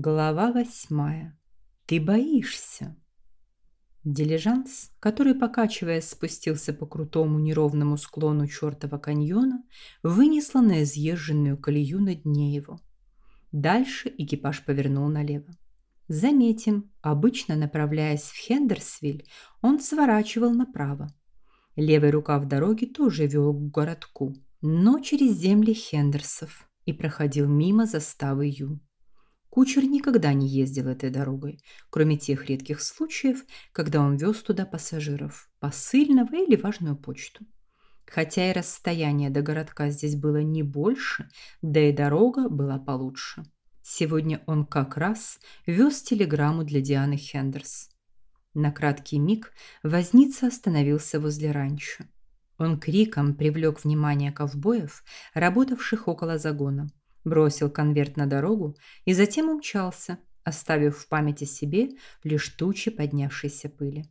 Глава восьмая. Ты боишься. Дилижанс, который, покачиваясь, спустился по крутому неровному склону чертова каньона, вынесло на изъезженную колею на дне его. Дальше экипаж повернул налево. Заметим, обычно направляясь в Хендерсвиль, он сворачивал направо. Левый рукав дороги тоже вел к городку, но через земли Хендерсов и проходил мимо заставы Ю. Кучер никогда не ездил этой дорогой, кроме тех редких случаев, когда он вез туда пассажиров, посыльного или важную почту. Хотя и расстояние до городка здесь было не больше, да и дорога была получше. Сегодня он как раз вез телеграмму для Дианы Хендерс. На краткий миг возница остановился возле ранчо. Он криком привлек внимание ковбоев, работавших около загона бросил конверт на дорогу и затем умчался, оставив в памяти себе лишь тучи поднявшейся пыли.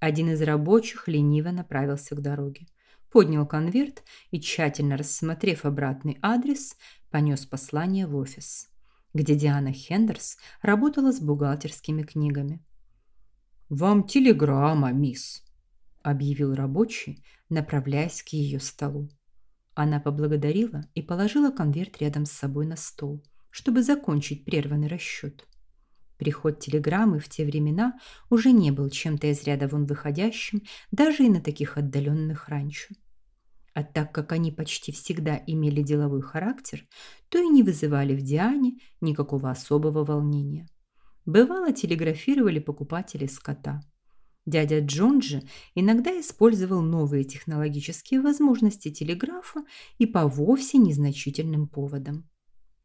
Один из рабочих лениво направился к дороге, поднял конверт и, тщательно рассмотрев обратный адрес, понес послание в офис, где Диана Хендерс работала с бухгалтерскими книгами. «Вам телеграмма, мисс», – объявил рабочий, направляясь к ее столу. Она поблагодарила и положила конверт рядом с собой на стол, чтобы закончить прерванный расчет. Приход телеграммы в те времена уже не был чем-то из ряда вон выходящим даже и на таких отдаленных ранчо. А так как они почти всегда имели деловой характер, то и не вызывали в Диане никакого особого волнения. Бывало, телеграфировали покупатели скота – Дядя Джон же иногда использовал новые технологические возможности телеграфа и по вовсе незначительным поводам.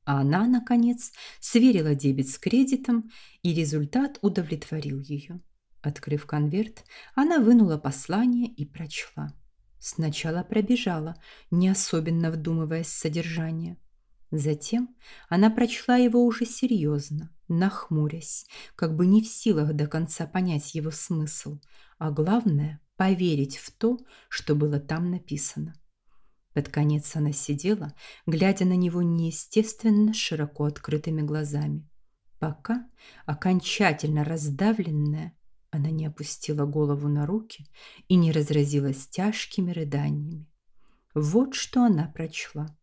А она, наконец, сверила дебет с кредитом, и результат удовлетворил ее. Открыв конверт, она вынула послание и прочла. Сначала пробежала, не особенно вдумываясь в содержание – Затем она прочла его уже серьезно, нахмурясь, как бы не в силах до конца понять его смысл, а главное – поверить в то, что было там написано. Под конец она сидела, глядя на него неестественно широко открытыми глазами, пока, окончательно раздавленная, она не опустила голову на руки и не разразилась тяжкими рыданиями. Вот что она прочла –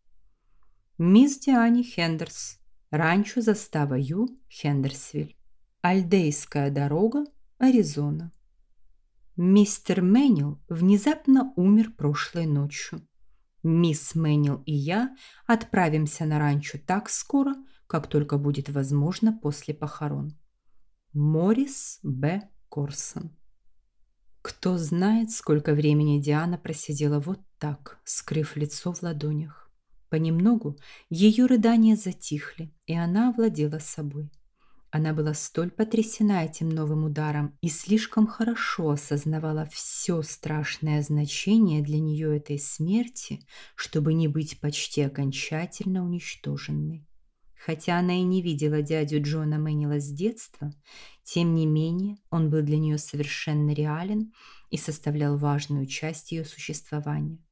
Мисс Диани Хендерс. Ранчо застава Ю, Хендерсвиль. Альдейская дорога, Аризона. Мистер Мэнил внезапно умер прошлой ночью. Мисс Мэнил и я отправимся на ранчо так скоро, как только будет возможно после похорон. Морис Б. Корсон. Кто знает, сколько времени Диана просидела вот так, скрыв лицо в ладонях. Понемногу ее рыдания затихли, и она овладела собой. Она была столь потрясена этим новым ударом и слишком хорошо осознавала все страшное значение для нее этой смерти, чтобы не быть почти окончательно уничтоженной. Хотя она и не видела дядю Джона Мэннила с детства, тем не менее он был для нее совершенно реален и составлял важную часть ее существования.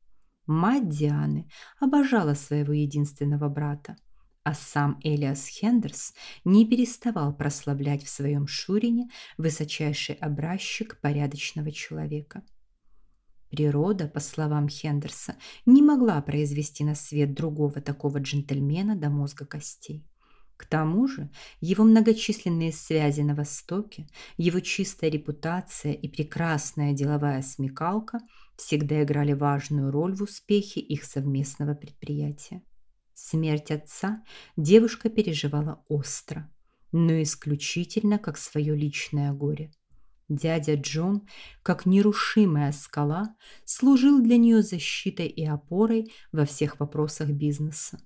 Мать Дианы обожала своего единственного брата, а сам Элиас Хендерс не переставал прославлять в своем Шурине высочайший образчик порядочного человека. Природа, по словам Хендерса, не могла произвести на свет другого такого джентльмена до мозга костей. К тому же его многочисленные связи на Востоке, его чистая репутация и прекрасная деловая смекалка всегда играли важную роль в успехе их совместного предприятия. Смерть отца девушка переживала остро, но исключительно как свое личное горе. Дядя Джон, как нерушимая скала, служил для нее защитой и опорой во всех вопросах бизнеса.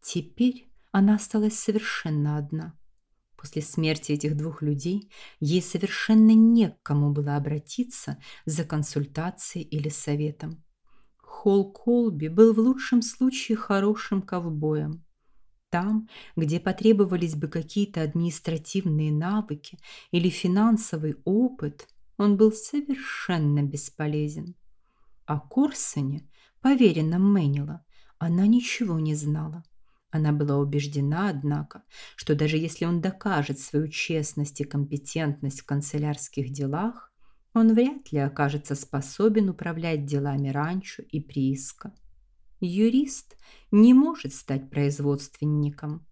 Теперь она осталась совершенно одна. После смерти этих двух людей ей совершенно не к кому было обратиться за консультацией или советом. Холл Колби был в лучшем случае хорошим ковбоем. Там, где потребовались бы какие-то административные навыки или финансовый опыт, он был совершенно бесполезен. О Корсоне, поверенном Мэннила, она ничего не знала Она была убеждена, однако, что даже если он докажет свою честность и компетентность в канцелярских делах, он вряд ли окажется способен управлять делами ранчо и прииска. Юрист не может стать производственником.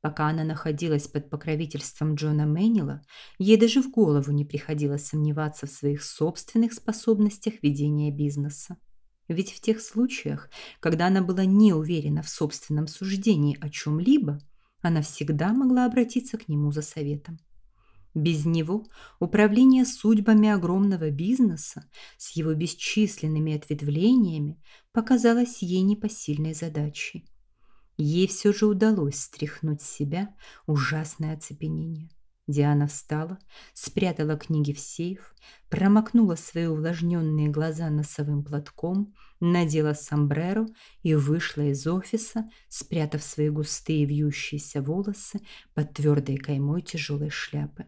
Пока она находилась под покровительством Джона Мэннила, ей даже в голову не приходило сомневаться в своих собственных способностях ведения бизнеса. Ведь в тех случаях, когда она была не уверена в собственном суждении о чем-либо, она всегда могла обратиться к нему за советом. Без него управление судьбами огромного бизнеса с его бесчисленными ответвлениями показалось ей непосильной задачей. Ей все же удалось стряхнуть с себя ужасное оцепенение. Диана встала, спрятала книги в сейф, промокнула свои увлажненные глаза носовым платком, надела сомбреро и вышла из офиса, спрятав свои густые вьющиеся волосы под твердой каймой тяжелой шляпы.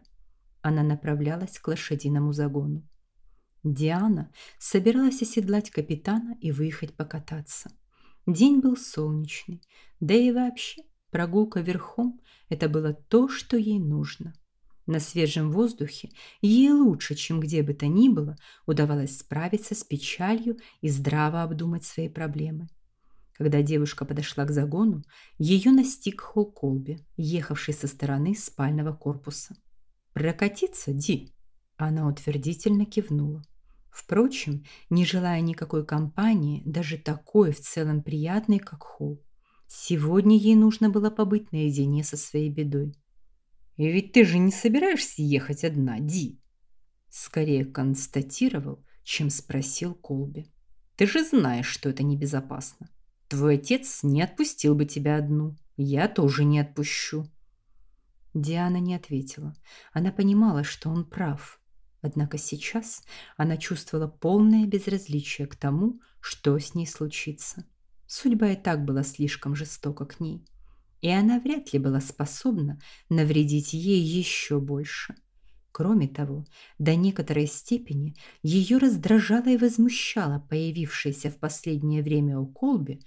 Она направлялась к лошадиному загону. Диана собиралась оседлать капитана и выехать покататься. День был солнечный, да и вообще прогулка верхом – это было то, что ей нужно. На свежем воздухе ей лучше, чем где бы то ни было, удавалось справиться с печалью и здраво обдумать свои проблемы. Когда девушка подошла к загону, ее настиг Холл Колби, ехавший со стороны спального корпуса. «Прокатиться, Ди?» Она утвердительно кивнула. Впрочем, не желая никакой компании, даже такой в целом приятной, как Холл, сегодня ей нужно было побыть наедине со своей бедой. «И ведь ты же не собираешься ехать одна, Ди?» Скорее констатировал, чем спросил Колби. «Ты же знаешь, что это небезопасно. Твой отец не отпустил бы тебя одну. Я тоже не отпущу». Диана не ответила. Она понимала, что он прав. Однако сейчас она чувствовала полное безразличие к тому, что с ней случится. Судьба и так была слишком жестока к ней, и она вряд ли была способна навредить ей еще больше. Кроме того, до некоторой степени ее раздражало и возмущало появившееся в последнее время у Колби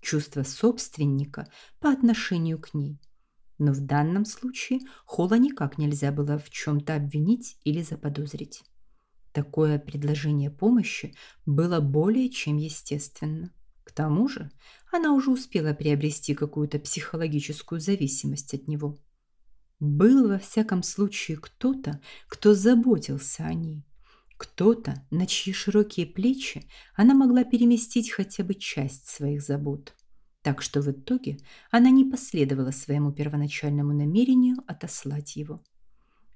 чувство собственника по отношению к ней – но в данном случае Холла никак нельзя было в чем-то обвинить или заподозрить. Такое предложение помощи было более чем естественно. К тому же она уже успела приобрести какую-то психологическую зависимость от него. Был во всяком случае кто-то, кто заботился о ней. Кто-то, на чьи широкие плечи она могла переместить хотя бы часть своих забот так что в итоге она не последовала своему первоначальному намерению отослать его.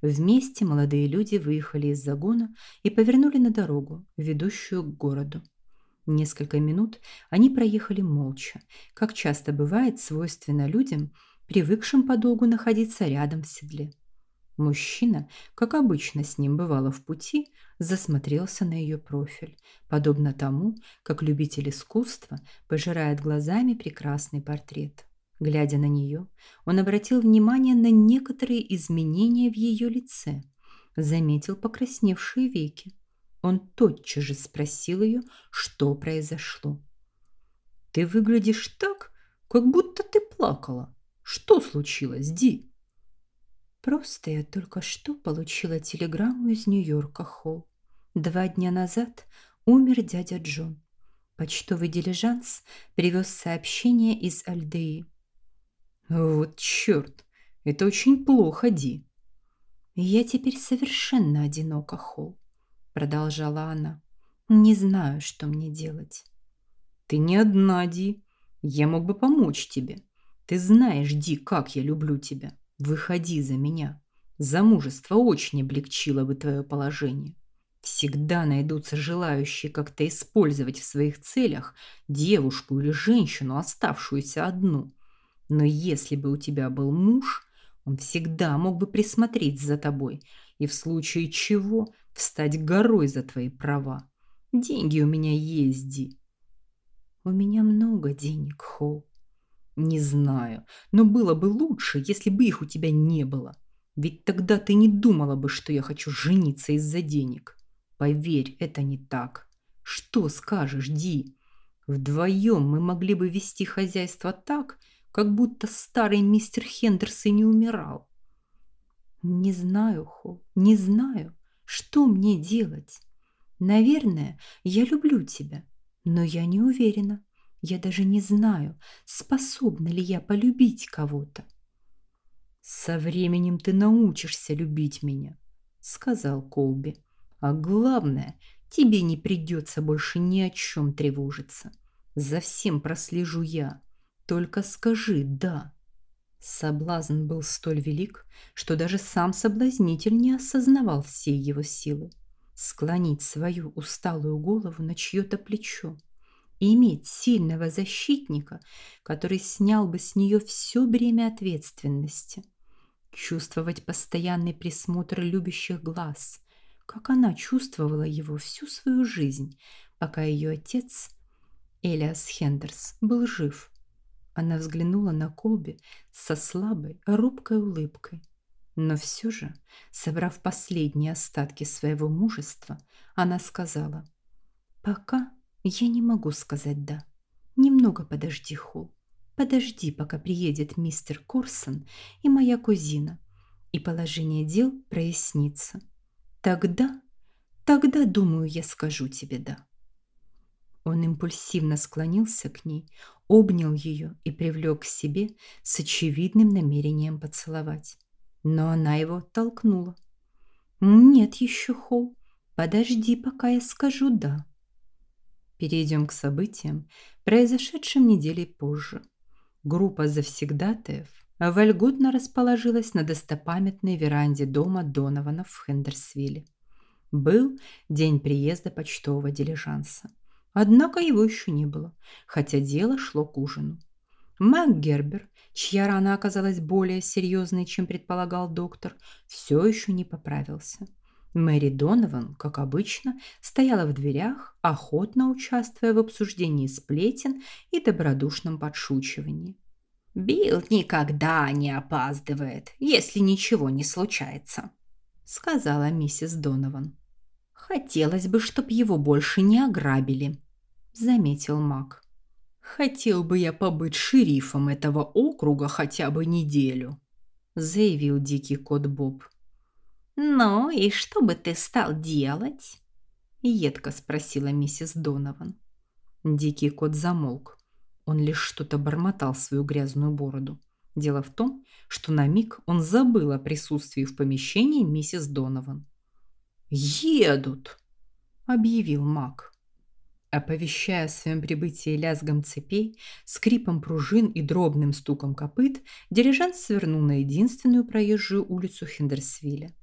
Вместе молодые люди выехали из загона и повернули на дорогу, ведущую к городу. Несколько минут они проехали молча, как часто бывает свойственно людям, привыкшим подолгу находиться рядом в седле. Мужчина, как обычно с ним бывало в пути, засмотрелся на ее профиль, подобно тому, как любитель искусства пожирает глазами прекрасный портрет. Глядя на нее, он обратил внимание на некоторые изменения в ее лице, заметил покрасневшие веки. Он тотчас же спросил ее, что произошло. «Ты выглядишь так, как будто ты плакала. Что случилось, Ди?» Просто я только что получила телеграмму из Нью-Йорка, Холл. Два дня назад умер дядя Джон. Почтовый дилижанс привез сообщение из Альдеи. Вот черт, это очень плохо, Ди. Я теперь совершенно одинока, Холл, продолжала она. Не знаю, что мне делать. Ты не одна, Ди. Я мог бы помочь тебе. Ты знаешь, Ди, как я люблю тебя. Выходи за меня. Замужество очень облегчило бы твое положение. Всегда найдутся желающие как-то использовать в своих целях девушку или женщину, оставшуюся одну. Но если бы у тебя был муж, он всегда мог бы присмотреть за тобой и в случае чего встать горой за твои права. Деньги у меня есть, Ди. У меня много денег, Холл. Не знаю, но было бы лучше, если бы их у тебя не было. Ведь тогда ты не думала бы, что я хочу жениться из-за денег. Поверь, это не так. Что скажешь, Ди? Вдвоем мы могли бы вести хозяйство так, как будто старый мистер Хендерс и не умирал. Не знаю, Хо, не знаю, что мне делать. Наверное, я люблю тебя, но я не уверена. Я даже не знаю, способна ли я полюбить кого-то. Со временем ты научишься любить меня, сказал Колби. А главное, тебе не придется больше ни о чем тревожиться. За всем прослежу я. Только скажи «да». Соблазн был столь велик, что даже сам соблазнитель не осознавал всей его силы. Склонить свою усталую голову на чье-то плечо и иметь сильного защитника, который снял бы с нее все бремя ответственности. Чувствовать постоянный присмотр любящих глаз, как она чувствовала его всю свою жизнь, пока ее отец, Элиас Хендерс, был жив – она взглянула на Колби со слабой, робкой улыбкой. Но все же, собрав последние остатки своего мужества, она сказала, «Пока я не могу сказать «да». Немного подожди, Холл. Подожди, пока приедет мистер Корсон и моя кузина, и положение дел прояснится. Тогда, тогда, думаю, я скажу тебе «да». Он импульсивно склонился к ней, обнял ее и привлек к себе с очевидным намерением поцеловать. Но она его толкнула. «Нет еще, Холл, подожди, пока я скажу «да». Перейдем к событиям, произошедшим недели позже. Группа завсегдатаев вольготно расположилась на достопамятной веранде дома Донованов в Хендерсвилле. Был день приезда почтового дилижанса. Однако его еще не было, хотя дело шло к ужину. Мэг Гербер, чья рана оказалась более серьезной, чем предполагал доктор, все еще не поправился. Мэри Донован, как обычно, стояла в дверях, охотно участвуя в обсуждении сплетен и добродушном подшучивании. «Билл никогда не опаздывает, если ничего не случается», — сказала миссис Донован. «Хотелось бы, чтоб его больше не ограбили», заметил Мак. Хотел бы я побыть шерифом этого округа хотя бы неделю, заявил дикий кот Боб. Ну и что бы ты стал делать? едко спросила миссис Донован. Дикий кот замолк. Он лишь что-то бормотал в свою грязную бороду. Дело в том, что на миг он забыл о присутствии в помещении миссис Донован. «Едут!» – объявил Мак оповещая о своем прибытии лязгом цепей, скрипом пружин и дробным стуком копыт, дирижант свернул на единственную проезжую улицу Хендерсвилля.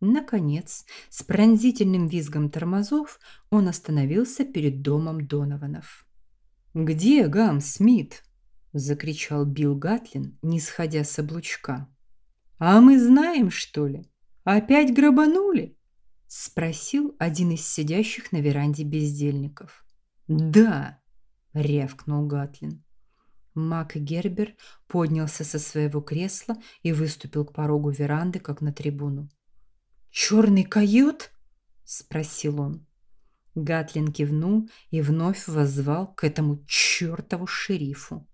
Наконец, с пронзительным визгом тормозов он остановился перед домом Донованов. «Где Гам Смит?» – закричал Билл Гатлин, не сходя с облучка. «А мы знаем, что ли? Опять грабанули?» – спросил один из сидящих на веранде бездельников. «Да!» – рявкнул Гатлин. Мак Гербер поднялся со своего кресла и выступил к порогу веранды, как на трибуну. «Черный койот?» – спросил он. Гатлин кивнул и вновь воззвал к этому чертову шерифу.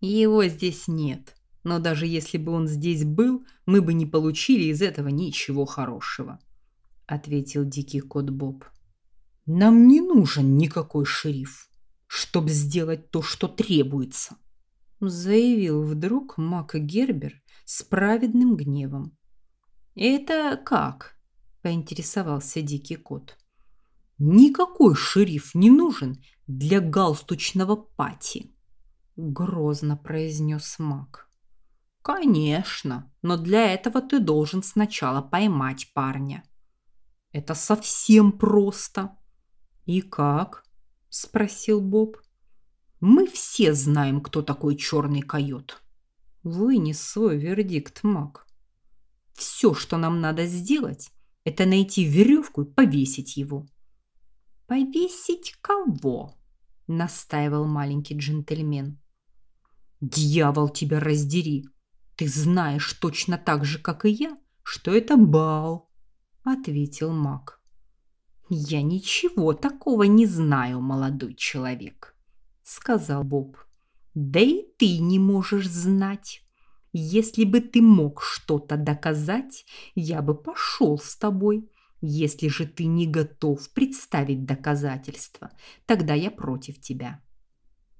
«Его здесь нет, но даже если бы он здесь был, мы бы не получили из этого ничего хорошего», – ответил дикий кот Боб. Нам не нужен никакой шериф, чтобы сделать то, что требуется, заявил вдруг Мак Гербер с праведным гневом. Это как? поинтересовался дикий кот. Никакой шериф не нужен для галстучного пати, грозно произнес Мак. Конечно, но для этого ты должен сначала поймать парня. Это совсем просто. «И как?» – спросил Боб. «Мы все знаем, кто такой черный койот». Вынес свой вердикт Мак. «Все, что нам надо сделать, это найти веревку и повесить его». «Повесить кого?» – настаивал маленький джентльмен. «Дьявол тебя раздери! Ты знаешь точно так же, как и я, что это бал!» – ответил Мак. «Я ничего такого не знаю, молодой человек», — сказал Боб. Да и ты не можешь знать. Если бы ты мог что-то доказать, я бы пошел с тобой. Если же ты не готов представить доказательства, тогда я против тебя.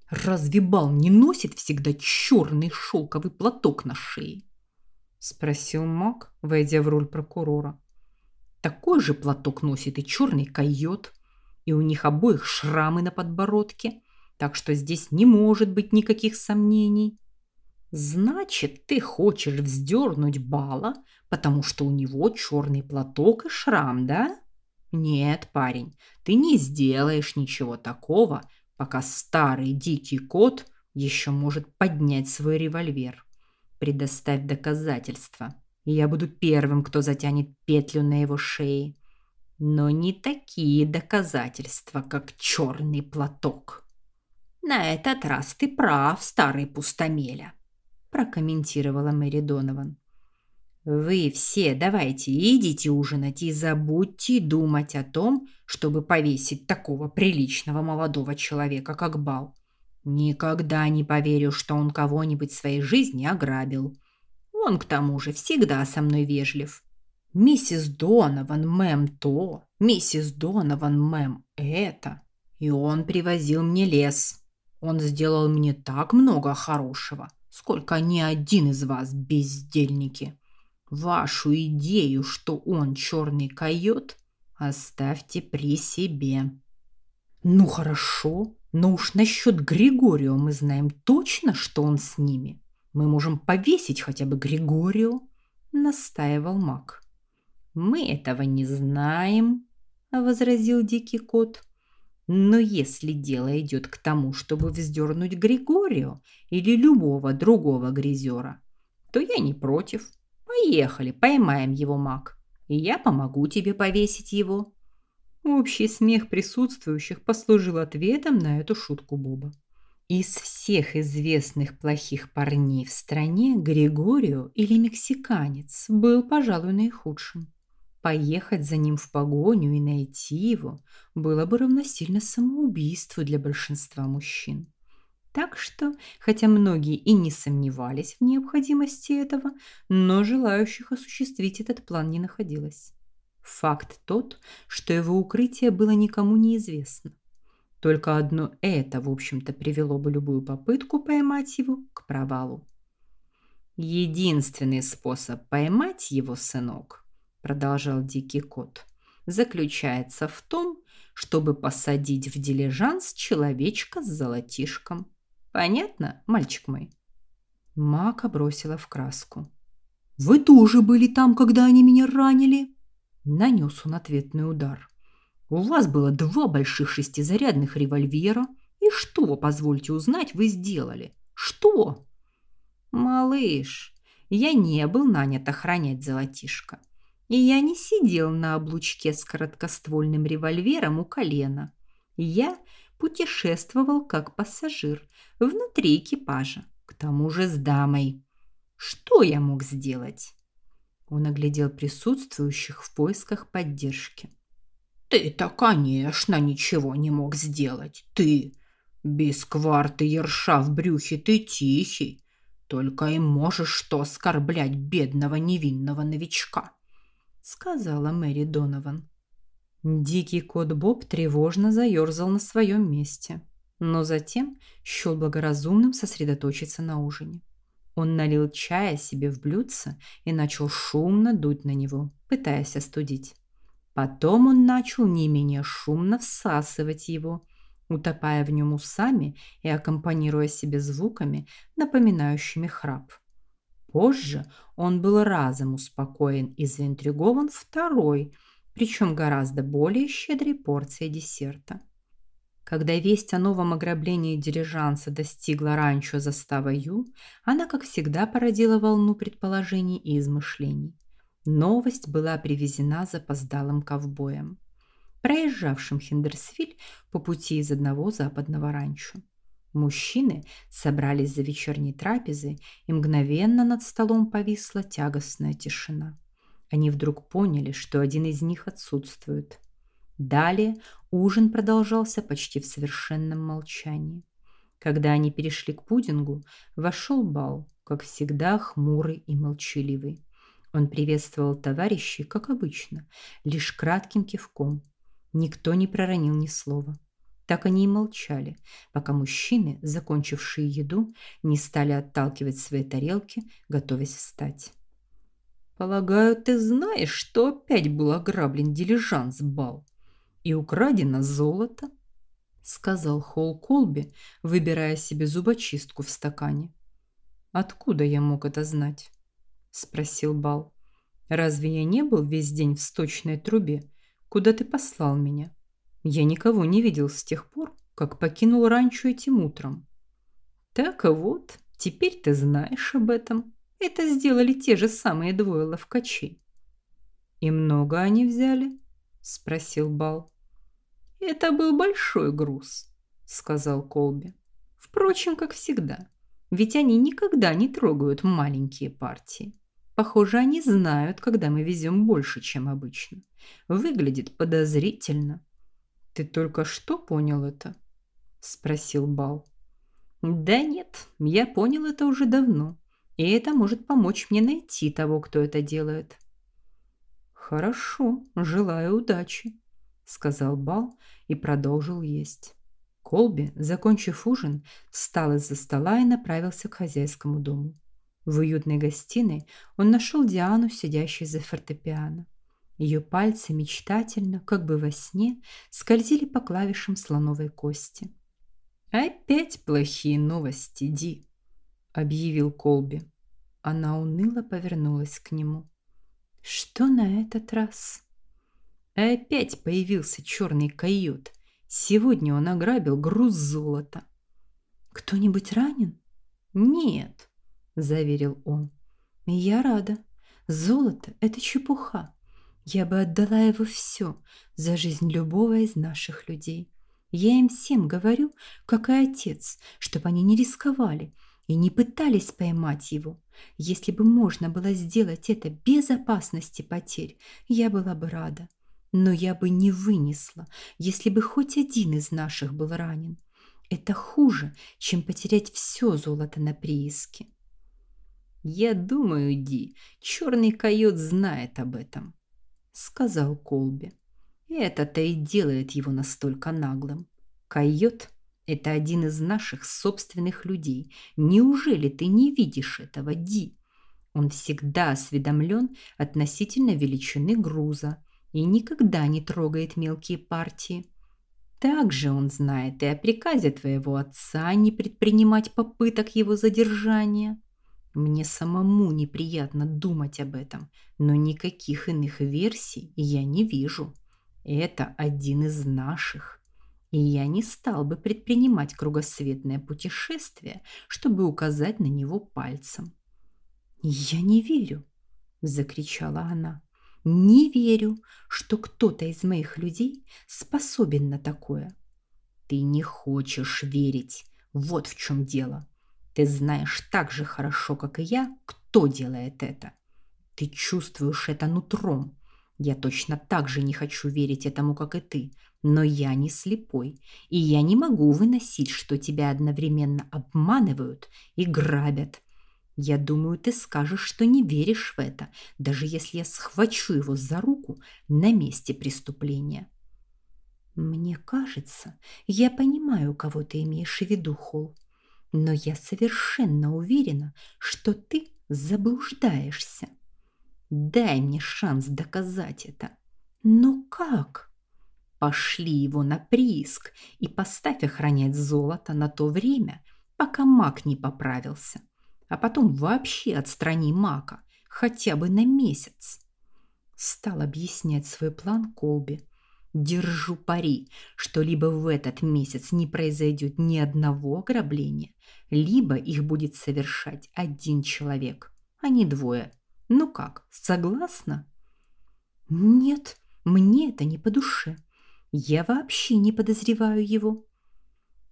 Разве бал не носит всегда черный шелковый платок на шее? Спросил Мак, войдя в роль прокурора. Такой же платок носит и черный койот, и у них обоих шрамы на подбородке, так что здесь не может быть никаких сомнений. Значит, ты хочешь вздернуть Бала, потому что у него черный платок и шрам, да? Нет, парень, ты не сделаешь ничего такого, пока старый дикий кот еще может поднять свой револьвер. Предоставь доказательства, и я буду первым, кто затянет петлю на его шее. Но не такие доказательства, как черный платок. На этот раз ты прав, старый пустомеля прокомментировала Мэри Донован. Вы все давайте идите ужинать и забудьте думать о том, чтобы повесить такого приличного молодого человека, как Бал. Никогда не поверю, что он кого-нибудь в своей жизни ограбил. Он к тому же всегда со мной вежлив. Миссис Донован, мэм, то, миссис Донован, мэм, это. И он привозил мне лес. Он сделал мне так много хорошего сколько ни один из вас бездельники. Вашу идею, что он черный койот, оставьте при себе. Ну хорошо, но уж насчет Григорио мы знаем точно, что он с ними. Мы можем повесить хотя бы Григорио, настаивал Мак. Мы этого не знаем, возразил дикий кот. Но если дело идет к тому, чтобы вздернуть Григорио или любого другого грязера, то я не против. Поехали, поймаем его маг, и я помогу тебе повесить его. Общий смех присутствующих послужил ответом на эту шутку Боба. Из всех известных плохих парней в стране Григорио или мексиканец был, пожалуй, наихудшим. Поехать за ним в погоню и найти его было бы равносильно самоубийству для большинства мужчин. Так что, хотя многие и не сомневались в необходимости этого, но желающих осуществить этот план не находилось. Факт тот, что его укрытие было никому неизвестно. Только одно это, в общем-то, привело бы любую попытку поймать его к провалу. Единственный способ поймать его, сынок, продолжал дикий кот, заключается в том, чтобы посадить в дилижанс человечка с золотишком. Понятно, мальчик мой? Мака бросила в краску. Вы тоже были там, когда они меня ранили? Нанес он ответный удар. У вас было два больших шестизарядных револьвера. И что, позвольте узнать, вы сделали? Что? Малыш, я не был нанят охранять золотишко. И я не сидел на облучке с короткоствольным револьвером у колена. Я путешествовал как пассажир внутри экипажа, к тому же с дамой. Что я мог сделать? Он оглядел присутствующих в поисках поддержки. Ты-то, конечно, ничего не мог сделать. Ты, без кварты ерша в брюхе, ты тихий. Только и можешь что оскорблять бедного невинного новичка сказала Мэри Донован. Дикий кот Боб тревожно заерзал на своем месте, но затем счел благоразумным сосредоточиться на ужине. Он налил чая себе в блюдце и начал шумно дуть на него, пытаясь остудить. Потом он начал не менее шумно всасывать его, утопая в нем усами и аккомпанируя себе звуками, напоминающими храп. Позже он был разом успокоен и заинтригован второй, причем гораздо более щедрой порцией десерта. Когда весть о новом ограблении дилижанса достигла ранчо застава Ю, она, как всегда, породила волну предположений и измышлений. Новость была привезена запоздалым ковбоем, проезжавшим Хендерсвиль по пути из одного западного ранчо. Мужчины собрались за вечерней трапезой, и мгновенно над столом повисла тягостная тишина. Они вдруг поняли, что один из них отсутствует. Далее ужин продолжался почти в совершенном молчании. Когда они перешли к пудингу, вошел Бал, как всегда хмурый и молчаливый. Он приветствовал товарищей, как обычно, лишь кратким кивком. Никто не проронил ни слова. Так они и молчали, пока мужчины, закончившие еду, не стали отталкивать свои тарелки, готовясь встать. «Полагаю, ты знаешь, что опять был ограблен дилижанс Бал и украдено золото?» сказал Холл Колби, выбирая себе зубочистку в стакане. Откуда я мог это знать? Спросил Бал. Разве я не был весь день в сточной трубе, куда ты послал меня? Я никого не видел с тех пор, как покинул ранчо этим утром. Так вот, теперь ты знаешь об этом. Это сделали те же самые двое ловкачей. И много они взяли? спросил Бал. Это был большой груз, сказал Колби. Впрочем, как всегда. Ведь они никогда не трогают маленькие партии. Похоже, они знают, когда мы везем больше, чем обычно. Выглядит подозрительно. Ты только что понял это? спросил Бал. Да нет, я понял это уже давно, и это может помочь мне найти того, кто это делает. Хорошо, желаю удачи, сказал Бал и продолжил есть. Колби, закончив ужин, встал из-за стола и направился к хозяйскому дому. В уютной гостиной он нашел Диану, сидящей за фортепиано. Ее пальцы мечтательно, как бы во сне, скользили по клавишам слоновой кости. «Опять плохие новости, Ди», — объявил Колби. Она уныло повернулась к нему. «Что на этот раз?» Опять появился черный койот. Сегодня он ограбил груз золота. Кто-нибудь ранен? Нет, заверил он. Я рада. Золото это чепуха. Я бы отдала его все за жизнь любого из наших людей. Я им всем говорю, как и отец, чтобы они не рисковали и не пытались поймать его. Если бы можно было сделать это без опасности потерь, я была бы рада. Но я бы не вынесла, если бы хоть один из наших был ранен. Это хуже, чем потерять все золото на прииске. Я думаю, Ди, черный койот знает об этом, сказал Колби. Это-то и делает его настолько наглым. Койот – это один из наших собственных людей. Неужели ты не видишь этого, Ди? Он всегда осведомлен относительно величины груза, и никогда не трогает мелкие партии. Также он знает и о приказе твоего отца не предпринимать попыток его задержания. Мне самому неприятно думать об этом, но никаких иных версий я не вижу. Это один из наших. И я не стал бы предпринимать кругосветное путешествие, чтобы указать на него пальцем. «Я не верю!» – закричала она. Не верю, что кто-то из моих людей способен на такое. Ты не хочешь верить. Вот в чем дело. Ты знаешь так же хорошо, как и я, кто делает это. Ты чувствуешь это нутром. Я точно так же не хочу верить этому, как и ты. Но я не слепой, и я не могу выносить, что тебя одновременно обманывают и грабят. Я думаю, ты скажешь, что не веришь в это, даже если я схвачу его за руку на месте преступления. Мне кажется, я понимаю, кого ты имеешь в виду, Холл, но я совершенно уверена, что ты заблуждаешься. Дай мне шанс доказать это. Но как? Пошли его на прииск и поставь охранять золото на то время, пока маг не поправился а потом вообще отстрани Мака, хотя бы на месяц. Стал объяснять свой план Колби. Держу пари, что либо в этот месяц не произойдет ни одного ограбления, либо их будет совершать один человек, а не двое. Ну как, согласна? Нет, мне это не по душе. Я вообще не подозреваю его.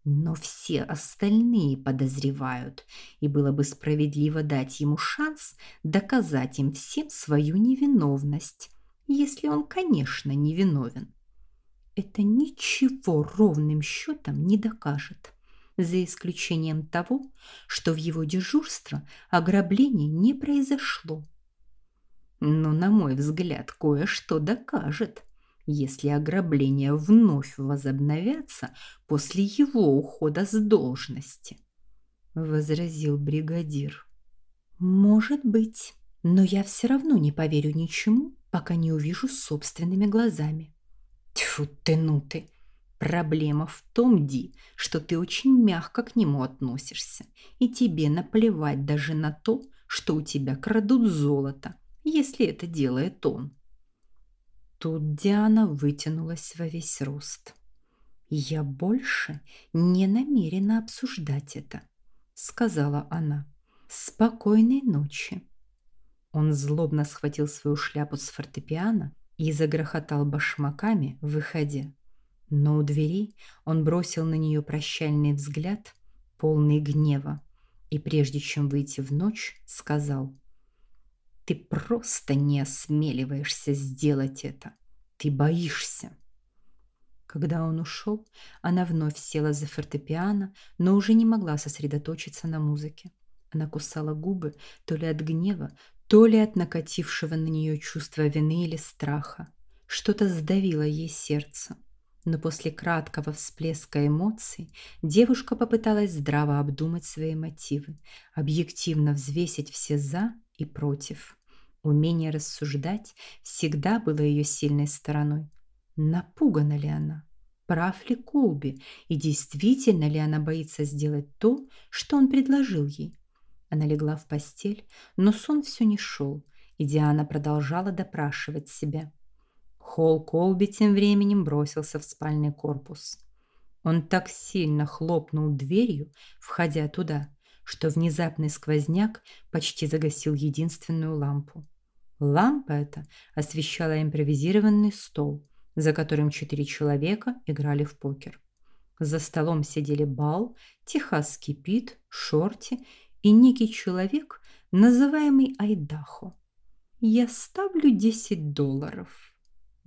Но все остальные подозревают, и было бы справедливо дать ему шанс доказать им всем свою невиновность, если он, конечно, невиновен. Это ничего ровным счетом не докажет. за исключением того, что в его дежурство ограбление не произошло. Но, на мой взгляд, кое-что докажет, если ограбления вновь возобновятся после его ухода с должности, возразил бригадир. Может быть, но я все равно не поверю ничему, пока не увижу собственными глазами. Тьфу ты, ну ты! Проблема в том, Ди, что ты очень мягко к нему относишься, и тебе наплевать даже на то, что у тебя крадут золото, если это делает он. Тут Диана вытянулась во весь рост. «Я больше не намерена обсуждать это», — сказала она. «Спокойной ночи». Он злобно схватил свою шляпу с фортепиано и загрохотал башмаками, выходя. Но у двери он бросил на нее прощальный взгляд, полный гнева, и прежде чем выйти в ночь, сказал «Ты просто не осмеливаешься сделать это. Ты боишься». Когда он ушел, она вновь села за фортепиано, но уже не могла сосредоточиться на музыке. Она кусала губы то ли от гнева, то ли от накатившего на нее чувства вины или страха. Что-то сдавило ей сердце но после краткого всплеска эмоций девушка попыталась здраво обдумать свои мотивы, объективно взвесить все «за» и «против». Умение рассуждать всегда было ее сильной стороной. Напугана ли она? Прав ли Колби? И действительно ли она боится сделать то, что он предложил ей? Она легла в постель, но сон все не шел, и Диана продолжала допрашивать себя – Холл Колби тем временем бросился в спальный корпус. Он так сильно хлопнул дверью, входя туда, что внезапный сквозняк почти загасил единственную лампу. Лампа эта освещала импровизированный стол, за которым четыре человека играли в покер. За столом сидели Бал, Техасский Пит, Шорти и некий человек, называемый Айдахо. «Я ставлю 10 долларов»,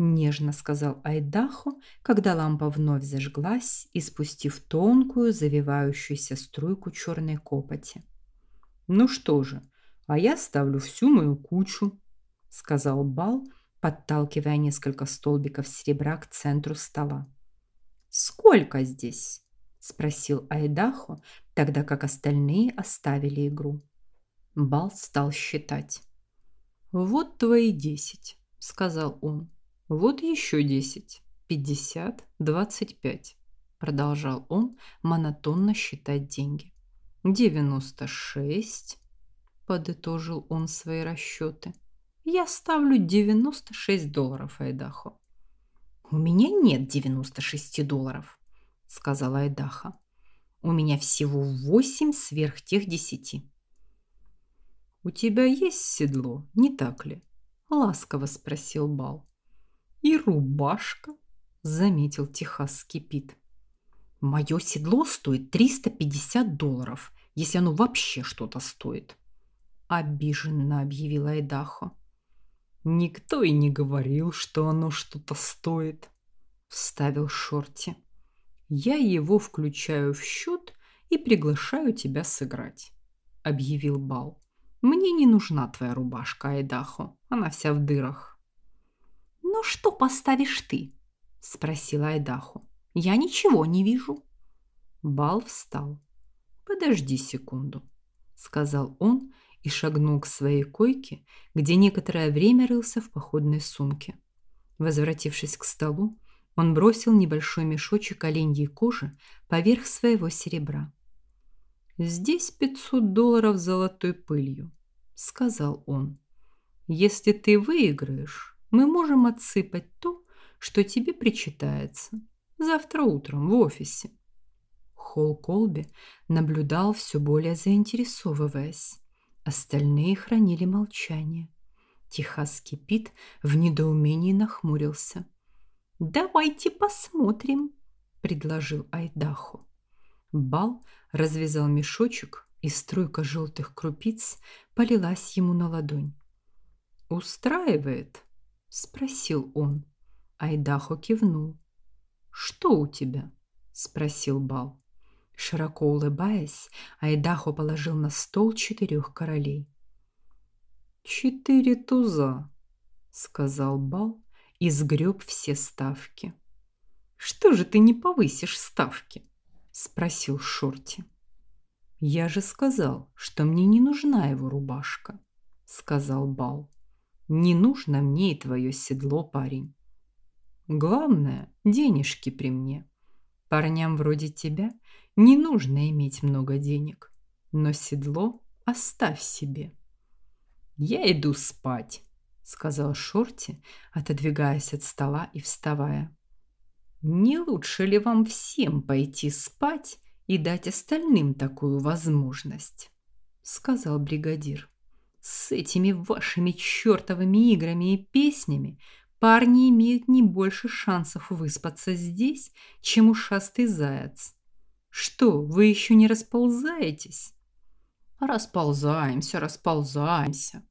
нежно сказал Айдахо, когда лампа вновь зажглась, испустив тонкую, завивающуюся струйку черной копоти. Ну что же, а я ставлю всю мою кучу, сказал Бал, подталкивая несколько столбиков серебра к центру стола. Сколько здесь? Спросил Айдахо, тогда как остальные оставили игру. Бал стал считать. Вот твои десять, сказал он. Вот еще десять, пятьдесят, двадцать пять. Продолжал он монотонно считать деньги. Девяносто шесть, подытожил он свои расчеты. Я ставлю девяносто шесть долларов, Айдахо. У меня нет девяносто шести долларов, сказала Айдаха. У меня всего восемь сверх тех десяти. У тебя есть седло, не так ли? ласково спросил Бал. И рубашка, заметил техасский Пит. Мое седло стоит 350 долларов, если оно вообще что-то стоит. Обиженно объявила Айдахо. Никто и не говорил, что оно что-то стоит, вставил Шорти. Я его включаю в счет и приглашаю тебя сыграть, объявил Бал. Мне не нужна твоя рубашка, Айдахо. Она вся в дырах. «Ну что поставишь ты?» – спросила Айдаху. «Я ничего не вижу». Бал встал. «Подожди секунду», – сказал он и шагнул к своей койке, где некоторое время рылся в походной сумке. Возвратившись к столу, он бросил небольшой мешочек оленьей кожи поверх своего серебра. «Здесь пятьсот долларов золотой пылью», – сказал он. «Если ты выиграешь, мы можем отсыпать то, что тебе причитается. Завтра утром в офисе. Холл Колби наблюдал все более заинтересовываясь. Остальные хранили молчание. Техасский Пит в недоумении нахмурился. «Давайте посмотрим», – предложил Айдахо. Бал развязал мешочек, и струйка желтых крупиц полилась ему на ладонь. «Устраивает?» спросил он. Айдахо кивнул. Что у тебя? спросил Бал. Широко улыбаясь, Айдахо положил на стол четырех королей. «Четыре туза», — сказал Бал и сгреб все ставки. «Что же ты не повысишь ставки?» — спросил Шорти. «Я же сказал, что мне не нужна его рубашка», — сказал Бал. «Не нужно мне и твое седло, парень. Главное, денежки при мне. Парням вроде тебя не нужно иметь много денег, но седло оставь себе». «Я иду спать», — сказал Шорти, отодвигаясь от стола и вставая. «Не лучше ли вам всем пойти спать и дать остальным такую возможность?» — сказал бригадир. «С этими вашими чертовыми играми и песнями парни имеют не больше шансов выспаться здесь, чем ушастый заяц. Что, вы еще не расползаетесь?» «Расползаемся, расползаемся!» —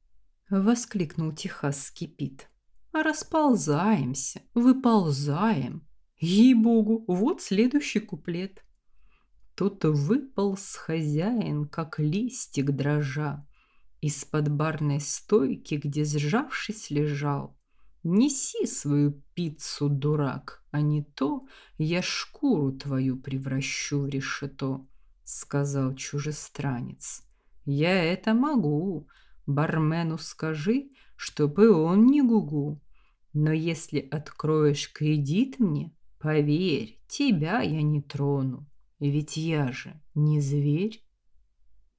воскликнул техасский Пит. «Расползаемся, выползаем. Ей-богу, вот следующий куплет». Тут выполз хозяин, как листик дрожа, Из-под барной стойки, где сжавшись лежал. Неси свою пиццу, дурак, а не то Я шкуру твою превращу в решето, Сказал чужестранец. Я это могу. Бармену скажи, чтобы он не гугу. Но если откроешь кредит мне, поверь, тебя я не трону. Ведь я же не зверь.